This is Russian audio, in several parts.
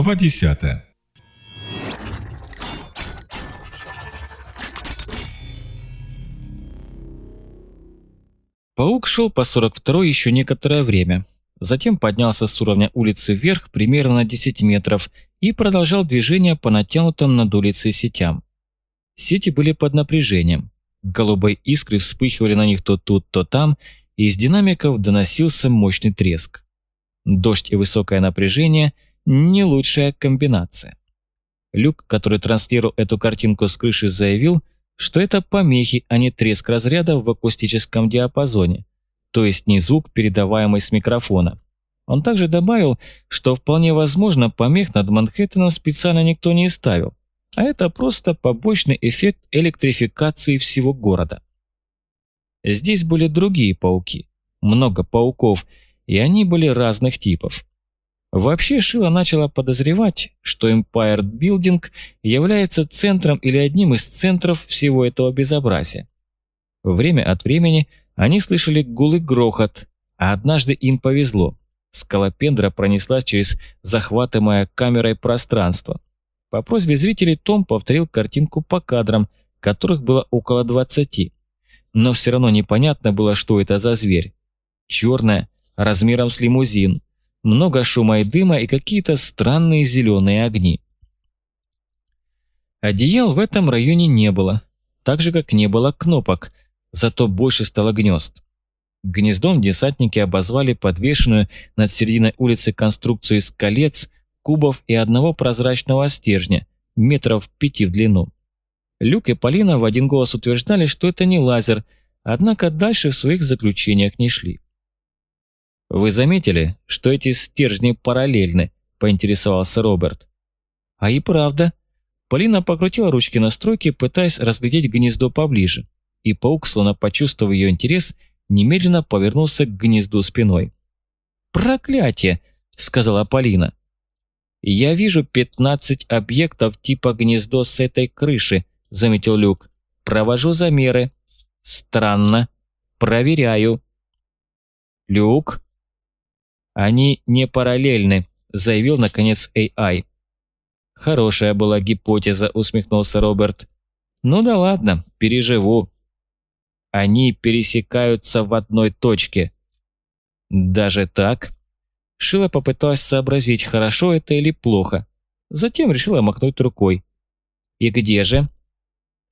Глава 10 Паук шел по 42 еще некоторое время. Затем поднялся с уровня улицы вверх примерно на 10 метров и продолжал движение по натянутым над улицей сетям. Сети были под напряжением. Голубые искры вспыхивали на них то тут, то там, и из динамиков доносился мощный треск. Дождь и высокое напряжение – не лучшая комбинация. Люк, который транслировал эту картинку с крыши, заявил, что это помехи, а не треск разрядов в акустическом диапазоне, то есть не звук, передаваемый с микрофона. Он также добавил, что вполне возможно помех над Манхэттеном специально никто не ставил, а это просто побочный эффект электрификации всего города. Здесь были другие пауки, много пауков, и они были разных типов. Вообще Шила начала подозревать, что Empire Building является центром или одним из центров всего этого безобразия. Время от времени они слышали гул и грохот, а однажды им повезло. Скалопендра пронеслась через захватываемое камерой пространство. По просьбе зрителей Том повторил картинку по кадрам, которых было около 20. Но все равно непонятно было, что это за зверь. Черная, размером с лимузин, много шума и дыма и какие-то странные зеленые огни. Одеял в этом районе не было, так же, как не было кнопок, зато больше стало гнезд. Гнездом десантники обозвали подвешенную над серединой улицы конструкцию из колец, кубов и одного прозрачного стержня, метров пяти в длину. Люк и Полина в один голос утверждали, что это не лазер, однако дальше в своих заключениях не шли. «Вы заметили, что эти стержни параллельны?» – поинтересовался Роберт. «А и правда». Полина покрутила ручки настройки, пытаясь разглядеть гнездо поближе, и паук, словно почувствовав ее интерес, немедленно повернулся к гнезду спиной. «Проклятие!» – сказала Полина. «Я вижу 15 объектов типа гнездо с этой крыши», – заметил Люк. «Провожу замеры». «Странно. Проверяю». «Люк?» «Они не параллельны», – заявил наконец AI. «Хорошая была гипотеза», – усмехнулся Роберт. «Ну да ладно, переживу». «Они пересекаются в одной точке». «Даже так?» Шила попыталась сообразить, хорошо это или плохо. Затем решила махнуть рукой. «И где же?»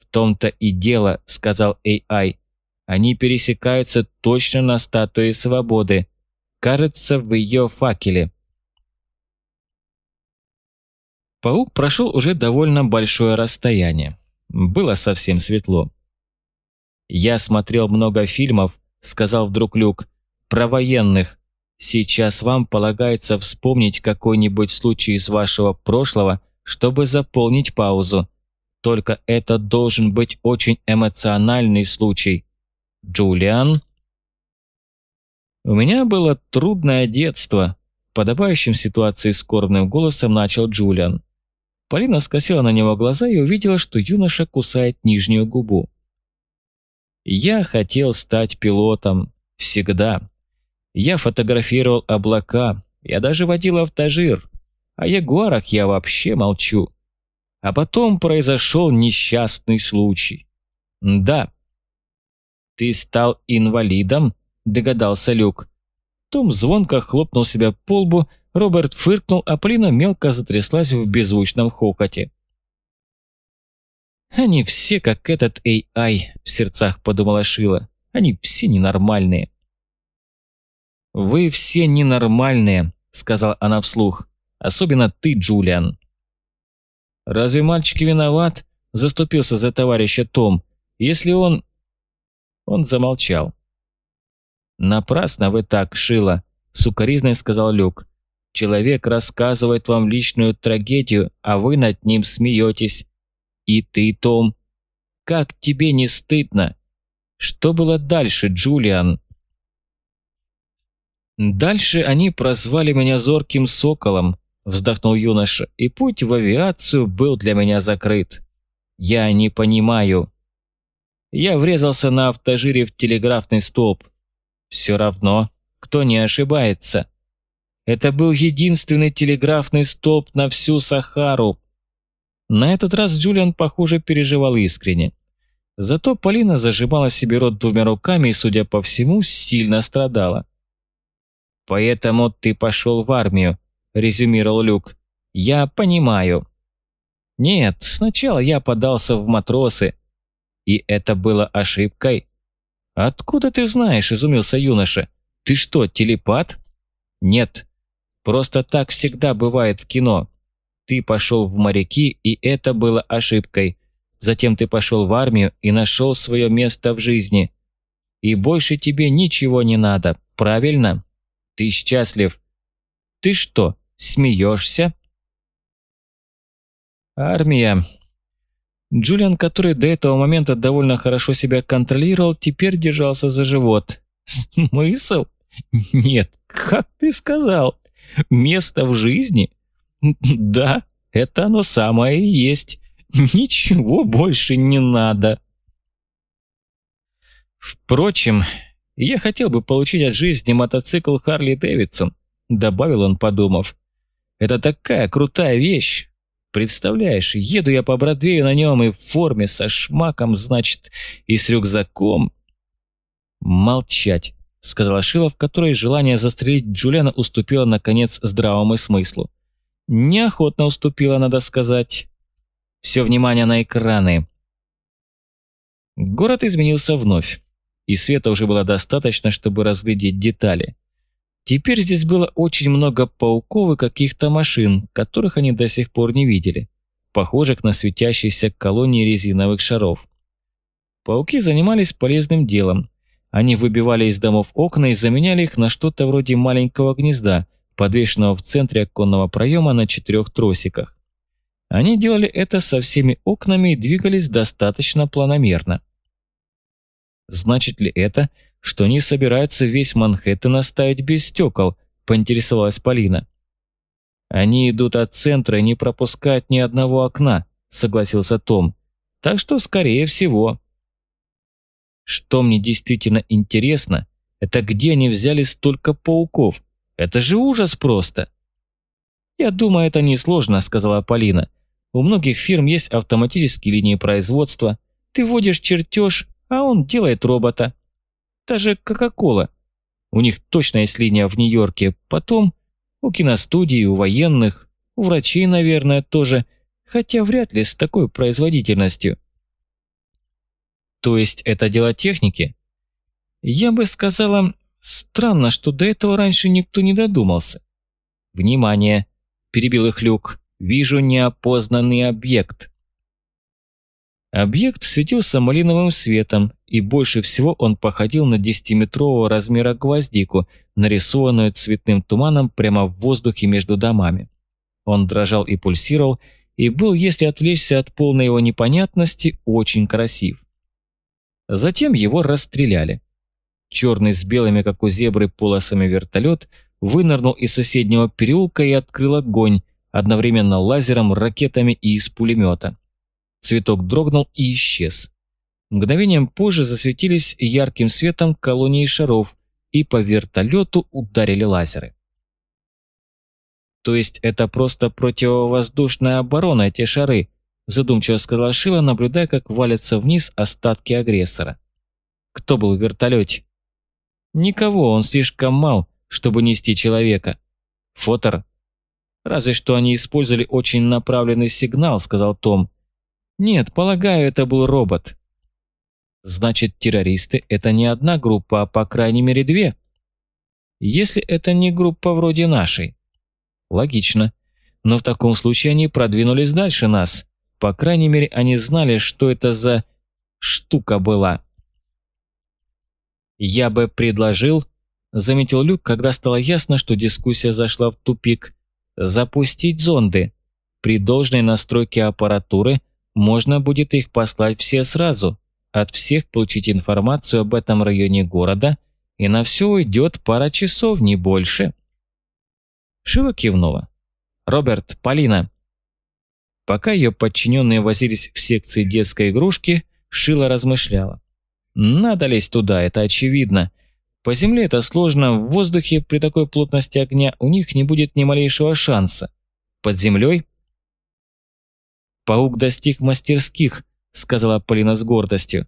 «В том-то и дело», – сказал AI. «Они пересекаются точно на статуе свободы. Кажется, в ее факеле. Паук прошел уже довольно большое расстояние. Было совсем светло. «Я смотрел много фильмов», — сказал вдруг Люк, — «про военных. Сейчас вам полагается вспомнить какой-нибудь случай из вашего прошлого, чтобы заполнить паузу. Только это должен быть очень эмоциональный случай. Джулиан?» «У меня было трудное детство», – подобающим ситуации скорбным голосом начал Джулиан. Полина скосила на него глаза и увидела, что юноша кусает нижнюю губу. «Я хотел стать пилотом. Всегда. Я фотографировал облака, я даже водил автожир. О ягуарах я вообще молчу. А потом произошел несчастный случай. Да. Ты стал инвалидом?» Догадался Люк. Том звонко хлопнул себя по лбу, Роберт фыркнул, а Полина мелко затряслась в беззвучном хохоте. «Они все как этот AI», – в сердцах подумала Шила. «Они все ненормальные». «Вы все ненормальные», – сказала она вслух. «Особенно ты, Джулиан». «Разве мальчик виноват?» – заступился за товарища Том. «Если он...» Он замолчал. «Напрасно вы так, Шила», – сукоризной сказал Люк. «Человек рассказывает вам личную трагедию, а вы над ним смеетесь. И ты, Том. Как тебе не стыдно? Что было дальше, Джулиан?» «Дальше они прозвали меня зорким соколом», – вздохнул юноша, «и путь в авиацию был для меня закрыт. Я не понимаю». Я врезался на автожире в телеграфный столб. Все равно, кто не ошибается. Это был единственный телеграфный столб на всю Сахару. На этот раз Джулиан, похоже, переживал искренне. Зато Полина зажимала себе рот двумя руками и, судя по всему, сильно страдала. «Поэтому ты пошел в армию», – резюмировал Люк. «Я понимаю». «Нет, сначала я подался в матросы. И это было ошибкой». «Откуда ты знаешь?» – изумился юноша. «Ты что, телепат?» «Нет. Просто так всегда бывает в кино. Ты пошел в моряки, и это было ошибкой. Затем ты пошел в армию и нашел свое место в жизни. И больше тебе ничего не надо, правильно? Ты счастлив. Ты что, смеешься? Армия. Джулиан, который до этого момента довольно хорошо себя контролировал, теперь держался за живот. Смысл? Нет, как ты сказал? Место в жизни? Да, это оно самое и есть. Ничего больше не надо. Впрочем, я хотел бы получить от жизни мотоцикл Харли Дэвидсон, добавил он, подумав. Это такая крутая вещь. Представляешь, еду я по Бродвею на нем и в форме, со шмаком, значит, и с рюкзаком. Молчать, сказала Шила, в которой желание застрелить Джулиана уступило, наконец, здравому смыслу. Неохотно уступила, надо сказать. Все внимание на экраны. Город изменился вновь, и света уже было достаточно, чтобы разглядеть детали. Теперь здесь было очень много пауков и каких-то машин, которых они до сих пор не видели, похожих на светящиеся колонии резиновых шаров. Пауки занимались полезным делом. Они выбивали из домов окна и заменяли их на что-то вроде маленького гнезда, подвешенного в центре оконного проема на четырех тросиках. Они делали это со всеми окнами и двигались достаточно планомерно. Значит ли это, что они собираются весь Манхэттен оставить без стекол, поинтересовалась Полина. Они идут от центра и не пропускают ни одного окна, согласился Том. Так что, скорее всего. Что мне действительно интересно, это где они взяли столько пауков. Это же ужас просто. «Я думаю, это несложно», – сказала Полина. У многих фирм есть автоматические линии производства. Ты вводишь чертеж, а он делает робота. Даже Кока-Кола. У них точно есть линия в Нью-Йорке. Потом у киностудий, у военных, у врачей, наверное, тоже. Хотя вряд ли с такой производительностью. То есть это дело техники? Я бы сказала, странно, что до этого раньше никто не додумался. Внимание, перебил их Люк. Вижу неопознанный объект. Объект светился малиновым светом, и больше всего он походил на десятиметрового размера гвоздику, нарисованную цветным туманом прямо в воздухе между домами. Он дрожал и пульсировал, и был, если отвлечься от полной его непонятности, очень красив. Затем его расстреляли. Черный с белыми, как у зебры, полосами вертолет вынырнул из соседнего переулка и открыл огонь, одновременно лазером, ракетами и из пулемета. Цветок дрогнул и исчез. Мгновением позже засветились ярким светом колонии шаров, и по вертолету ударили лазеры. «То есть это просто противовоздушная оборона, эти шары», задумчиво сказала Шила, наблюдая, как валятся вниз остатки агрессора. «Кто был в вертолете?» «Никого, он слишком мал, чтобы нести человека. Фотор Разве что они использовали очень направленный сигнал, сказал Том. Нет, полагаю, это был робот. Значит, террористы – это не одна группа, а по крайней мере две. Если это не группа вроде нашей. Логично. Но в таком случае они продвинулись дальше нас. По крайней мере, они знали, что это за штука была. Я бы предложил, заметил Люк, когда стало ясно, что дискуссия зашла в тупик, запустить зонды. При должной настройке аппаратуры можно будет их послать все сразу, от всех получить информацию об этом районе города, и на все уйдет пара часов, не больше. Шила кивнула. «Роберт, Полина». Пока ее подчиненные возились в секции детской игрушки, Шила размышляла. «Надо лезть туда, это очевидно. По земле это сложно, в воздухе при такой плотности огня у них не будет ни малейшего шанса. Под землей? «Паук достиг мастерских», — сказала Полина с гордостью.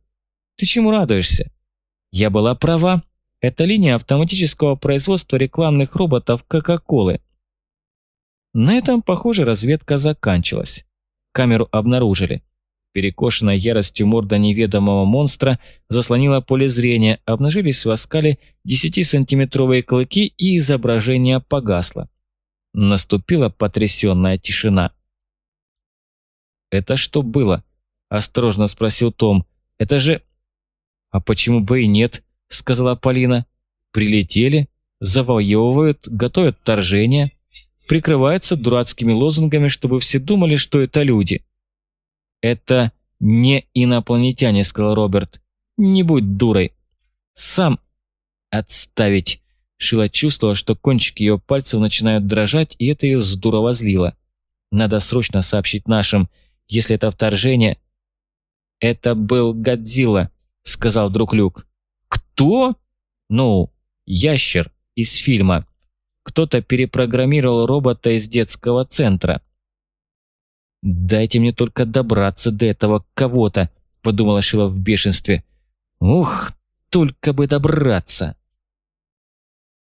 «Ты чему радуешься?» «Я была права. Это линия автоматического производства рекламных роботов Кока-Колы». На этом, похоже, разведка заканчилась. Камеру обнаружили. Перекошенная яростью морда неведомого монстра заслонила поле зрения, обнажились в оскале 10-сантиметровые клыки и изображение погасло. Наступила потрясенная тишина. «Это что было?» – осторожно спросил Том. «Это же...» «А почему бы и нет?» – сказала Полина. «Прилетели, завоевывают, готовят вторжение, прикрываются дурацкими лозунгами, чтобы все думали, что это люди». «Это не инопланетяне», – сказал Роберт. «Не будь дурой. Сам...» «Отставить!» Шила чувствовала, что кончики ее пальцев начинают дрожать, и это ее здорово злило. «Надо срочно сообщить нашим если это вторжение...» «Это был Годзилла», — сказал друг Люк. «Кто?» «Ну, ящер из фильма. Кто-то перепрограммировал робота из детского центра». «Дайте мне только добраться до этого кого-то», — подумала Шила в бешенстве. «Ух, только бы добраться!»